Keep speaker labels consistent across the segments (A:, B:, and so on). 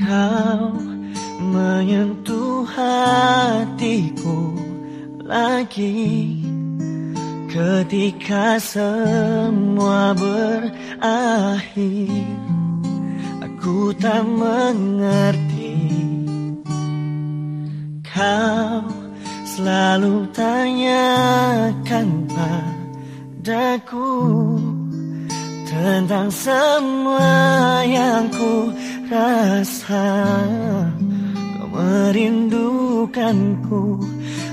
A: Kau menyentuh hatiku lagi. Ketika semua berakhir Aku tak mengerti. Kau selalu tanyakan padaku Tentang semua yang ku rasa Kau merindukanku.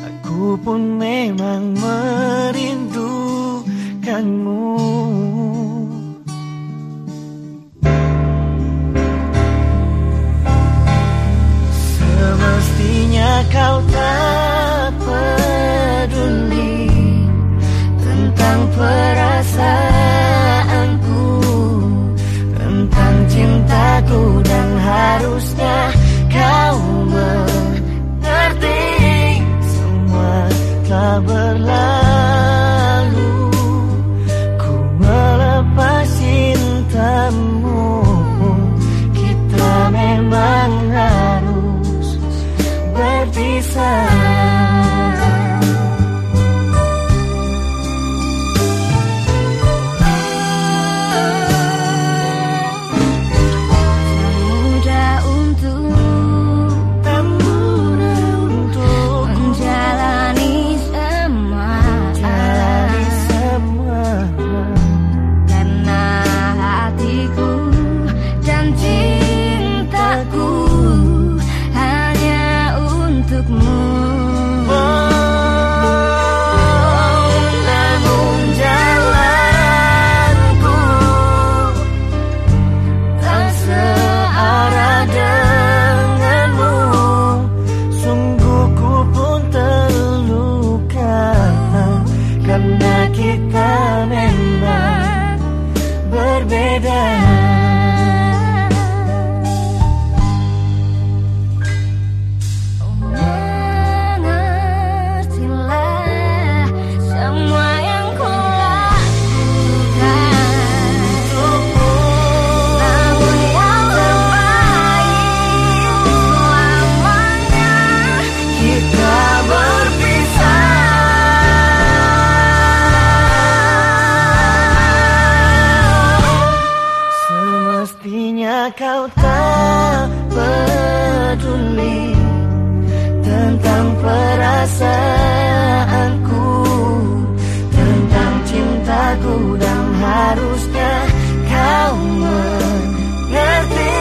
A: Aku pun memang merindukanmu. Semestinya kau tak peduli Tentang perasaanku Tentang cintaku telah
B: berbeda kau
A: tak peduli
B: tentang perasaanku tentang cintaku
A: dan harusnya kau
B: mengerti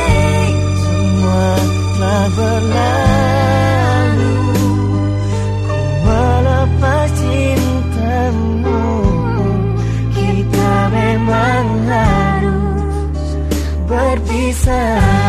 B: semua
A: telah berlalu. kisah